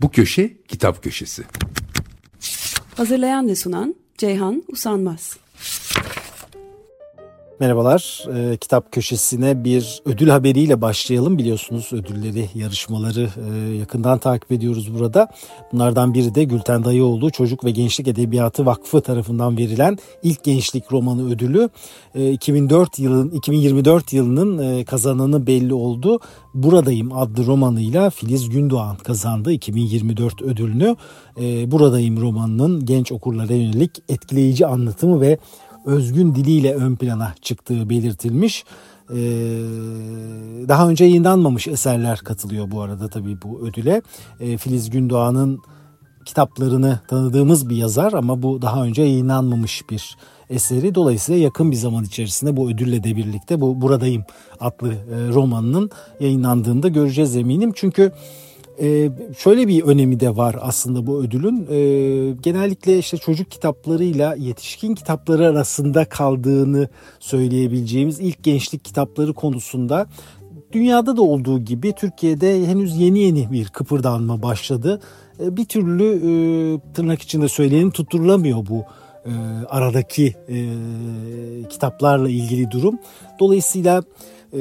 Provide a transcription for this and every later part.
Bu köşe kitap köşesi. Hazırlayan ve sunan Ceyhan Usanmaz. Merhabalar, e, kitap köşesine bir ödül haberiyle başlayalım. Biliyorsunuz ödülleri, yarışmaları e, yakından takip ediyoruz burada. Bunlardan biri de Gülten Dayıoğlu Çocuk ve Gençlik Edebiyatı Vakfı tarafından verilen ilk gençlik romanı ödülü. E, 2004 yılın 2024 yılının e, kazananı belli oldu. Buradayım adlı romanıyla Filiz Gündoğan kazandı 2024 ödülünü. E, Buradayım romanının genç okurlara yönelik etkileyici anlatımı ve özgün diliyle ön plana çıktığı belirtilmiş. Ee, daha önce yayınlanmamış eserler katılıyor bu arada tabii bu ödüle. Ee, Filiz Gündoğan'ın kitaplarını tanıdığımız bir yazar ama bu daha önce yayınlanmamış bir eseri. Dolayısıyla yakın bir zaman içerisinde bu ödülle de birlikte bu Buradayım adlı e, romanının yayınlandığında göreceğiz eminim. Çünkü ee, şöyle bir önemi de var aslında bu ödülün. Ee, genellikle işte çocuk kitaplarıyla yetişkin kitapları arasında kaldığını söyleyebileceğimiz ilk gençlik kitapları konusunda dünyada da olduğu gibi Türkiye'de henüz yeni yeni bir kıpırdanma başladı. Ee, bir türlü e, tırnak içinde söyleyelim tutturulamıyor bu e, aradaki e, kitaplarla ilgili durum. Dolayısıyla e,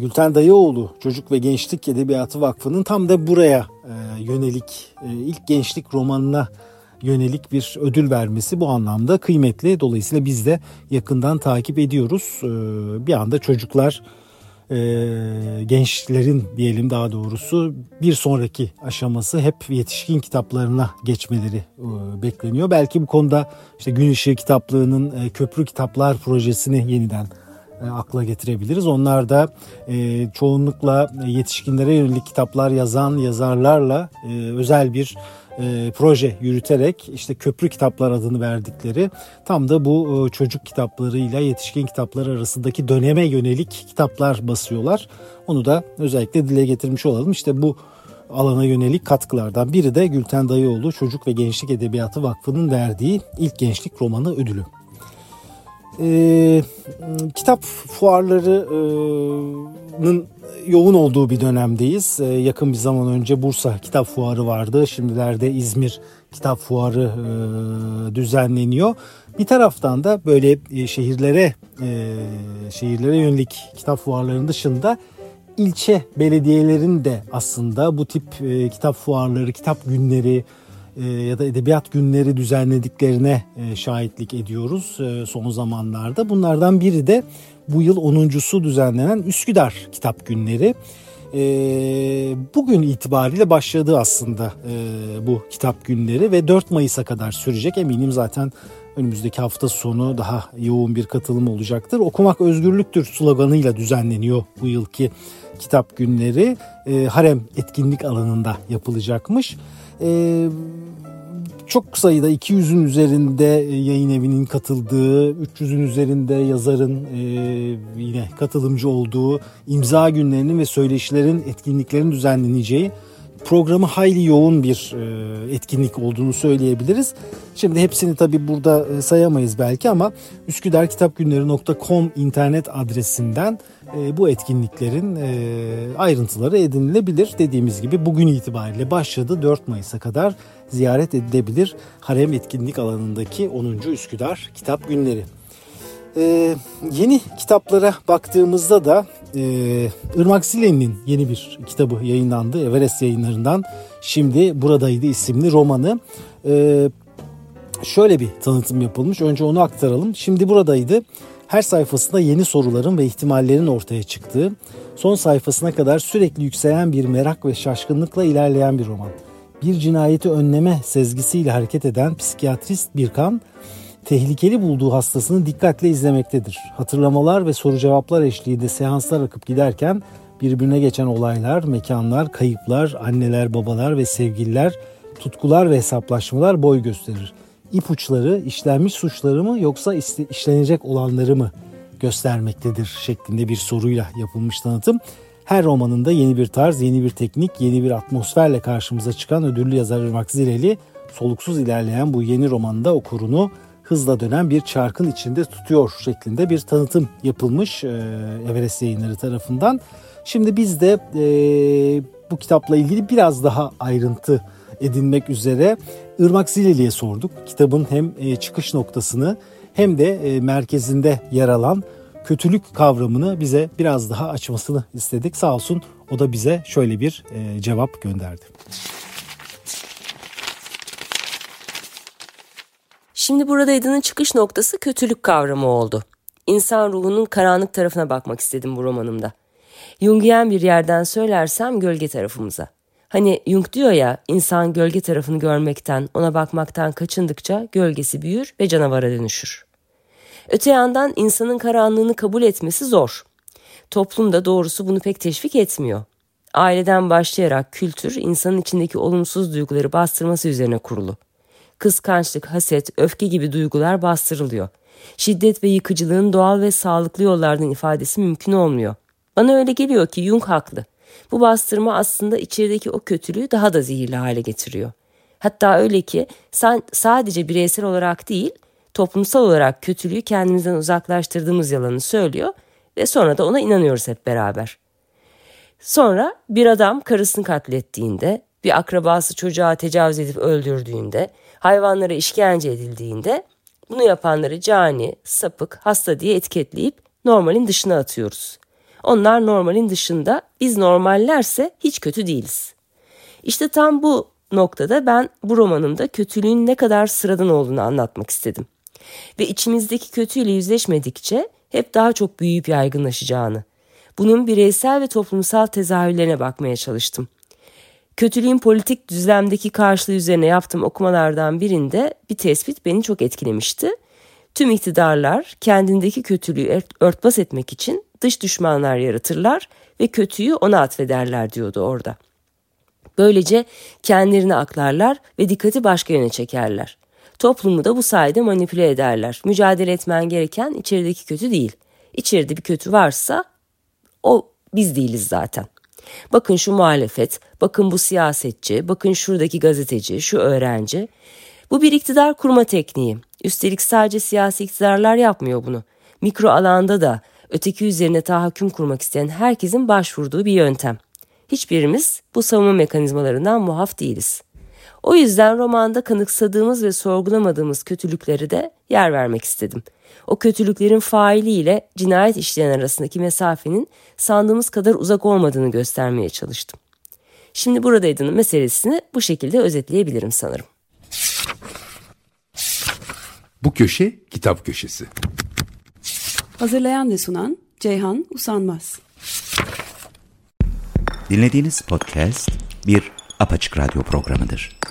Gülten Dayıoğlu Çocuk ve Gençlik Edebiyatı Vakfı'nın tam da buraya e, yönelik e, ilk gençlik romanına yönelik bir ödül vermesi bu anlamda kıymetli. Dolayısıyla biz de yakından takip ediyoruz. E, bir anda çocuklar e, gençlerin diyelim daha doğrusu bir sonraki aşaması hep yetişkin kitaplarına geçmeleri e, bekleniyor. Belki bu konuda işte Gün Işığı kitaplığının e, Köprü Kitaplar projesini yeniden akla getirebiliriz. Onlar da e, çoğunlukla yetişkinlere yönelik kitaplar yazan yazarlarla e, özel bir e, proje yürüterek işte köprü kitaplar adını verdikleri tam da bu e, çocuk kitaplarıyla yetişkin kitaplar arasındaki döneme yönelik kitaplar basıyorlar. Onu da özellikle dile getirmiş olalım. İşte bu alana yönelik katkılardan biri de Gülten Dayıoğlu Çocuk ve Gençlik Edebiyatı Vakfı'nın verdiği ilk gençlik romanı ödülü. Ee, kitap fuarlarının yoğun olduğu bir dönemdeyiz. Ee, yakın bir zaman önce Bursa Kitap Fuarı vardı. Şimdilerde İzmir Kitap Fuarı e, düzenleniyor. Bir taraftan da böyle e, şehirlere e, şehirlere yönelik kitap fuarlarının dışında ilçe belediyelerin de aslında bu tip e, kitap fuarları, kitap günleri, e, ya da edebiyat günleri düzenlediklerine e, şahitlik ediyoruz e, son zamanlarda. Bunlardan biri de bu yıl 10.sü düzenlenen Üsküdar Kitap Günleri. Bugün itibariyle başladı aslında bu kitap günleri ve 4 Mayıs'a kadar sürecek. Eminim zaten önümüzdeki hafta sonu daha yoğun bir katılım olacaktır. Okumak özgürlüktür sloganıyla düzenleniyor bu yılki kitap günleri. Harem etkinlik alanında yapılacakmış. Ee, çok sayıda 200'ün üzerinde yayın evinin katıldığı, 300'ün üzerinde yazarın e, yine katılımcı olduğu imza günlerinin ve söyleşilerin etkinliklerin düzenleneceği programı hayli yoğun bir e, etkinlik olduğunu söyleyebiliriz. Şimdi hepsini tabi burada e, sayamayız belki ama üsküdarkitapgünleri.com internet adresinden e, bu etkinliklerin ayrıntıları edinilebilir. Dediğimiz gibi bugün itibariyle başladı 4 Mayıs'a kadar ziyaret edilebilir Harem Etkinlik alanındaki 10. Üsküdar Kitap Günleri. Ee, yeni kitaplara baktığımızda da e, Irmak Zile'nin yeni bir kitabı yayınlandı Everest yayınlarından. Şimdi Buradaydı isimli romanı. Ee, şöyle bir tanıtım yapılmış. Önce onu aktaralım. Şimdi Buradaydı. Her sayfasında yeni soruların ve ihtimallerin ortaya çıktığı, son sayfasına kadar sürekli yükselen bir merak ve şaşkınlıkla ilerleyen bir roman. Bir cinayeti önleme sezgisiyle hareket eden psikiyatrist bir kan tehlikeli bulduğu hastasını dikkatle izlemektedir. Hatırlamalar ve soru cevaplar eşliğinde seanslar akıp giderken birbirine geçen olaylar, mekanlar, kayıplar, anneler, babalar ve sevgililer, tutkular ve hesaplaşmalar boy gösterir. İpuçları işlenmiş suçları mı yoksa işlenecek olanları mı göstermektedir şeklinde bir soruyla yapılmış tanıtım. Her romanında yeni bir tarz, yeni bir teknik, yeni bir atmosferle karşımıza çıkan ödüllü yazar Irmak Zireli soluksuz ilerleyen bu yeni romanında okurunu hızla dönen bir çarkın içinde tutuyor şeklinde bir tanıtım yapılmış e, Everest yayınları tarafından. Şimdi biz de e, bu kitapla ilgili biraz daha ayrıntı edinmek üzere Irmak Zileli'ye sorduk. Kitabın hem e, çıkış noktasını hem de e, merkezinde yer alan kötülük kavramını bize biraz daha açmasını istedik. Sağ olsun o da bize şöyle bir e, cevap gönderdi. Şimdi burada Eda'nın çıkış noktası kötülük kavramı oldu. İnsan ruhunun karanlık tarafına bakmak istedim bu romanımda. Jungian bir yerden söylersem gölge tarafımıza. Hani Jung diyor ya insan gölge tarafını görmekten, ona bakmaktan kaçındıkça gölgesi büyür ve canavara dönüşür. Öte yandan insanın karanlığını kabul etmesi zor. Toplum da doğrusu bunu pek teşvik etmiyor. Aileden başlayarak kültür insanın içindeki olumsuz duyguları bastırması üzerine kurulu. Kıskançlık, haset, öfke gibi duygular bastırılıyor. Şiddet ve yıkıcılığın doğal ve sağlıklı yollardan ifadesi mümkün olmuyor. Bana öyle geliyor ki Jung haklı. Bu bastırma aslında içerideki o kötülüğü daha da zehirli hale getiriyor. Hatta öyle ki sadece bireysel olarak değil, toplumsal olarak kötülüğü kendimizden uzaklaştırdığımız yalanı söylüyor ve sonra da ona inanıyoruz hep beraber. Sonra bir adam karısını katlettiğinde, bir akrabası çocuğa tecavüz edip öldürdüğünde, hayvanlara işkence edildiğinde bunu yapanları cani, sapık, hasta diye etiketleyip normalin dışına atıyoruz. Onlar normalin dışında, biz normallerse hiç kötü değiliz. İşte tam bu noktada ben bu romanımda kötülüğün ne kadar sıradan olduğunu anlatmak istedim. Ve içimizdeki kötüyle yüzleşmedikçe hep daha çok büyüyüp yaygınlaşacağını. Bunun bireysel ve toplumsal tezahürlerine bakmaya çalıştım. Kötülüğün politik düzlemdeki karşılığı üzerine yaptığım okumalardan birinde bir tespit beni çok etkilemişti. Tüm iktidarlar kendindeki kötülüğü örtbas etmek için dış düşmanlar yaratırlar ve kötüyü ona atfederler diyordu orada. Böylece kendilerini aklarlar ve dikkati başka yöne çekerler. Toplumu da bu sayede manipüle ederler. Mücadele etmen gereken içerideki kötü değil. İçeride bir kötü varsa o biz değiliz zaten. Bakın şu muhalefet, bakın bu siyasetçi, bakın şuradaki gazeteci, şu öğrenci. Bu bir iktidar kurma tekniği. Üstelik sadece siyasi iktidarlar yapmıyor bunu. Mikro alanda da öteki üzerine tahakküm kurmak isteyen herkesin başvurduğu bir yöntem. Hiçbirimiz bu savunma mekanizmalarından muaf değiliz. O yüzden romanda kanıksadığımız ve sorgulamadığımız kötülükleri de yer vermek istedim. O kötülüklerin failiyle cinayet işleyen arasındaki mesafenin sandığımız kadar uzak olmadığını göstermeye çalıştım. Şimdi buradaydının meselesini bu şekilde özetleyebilirim sanırım. Bu köşe kitap köşesi. Hazırlayan ve sunan Ceyhan Usanmaz. Dinlediğiniz podcast bir apaçık radyo programıdır.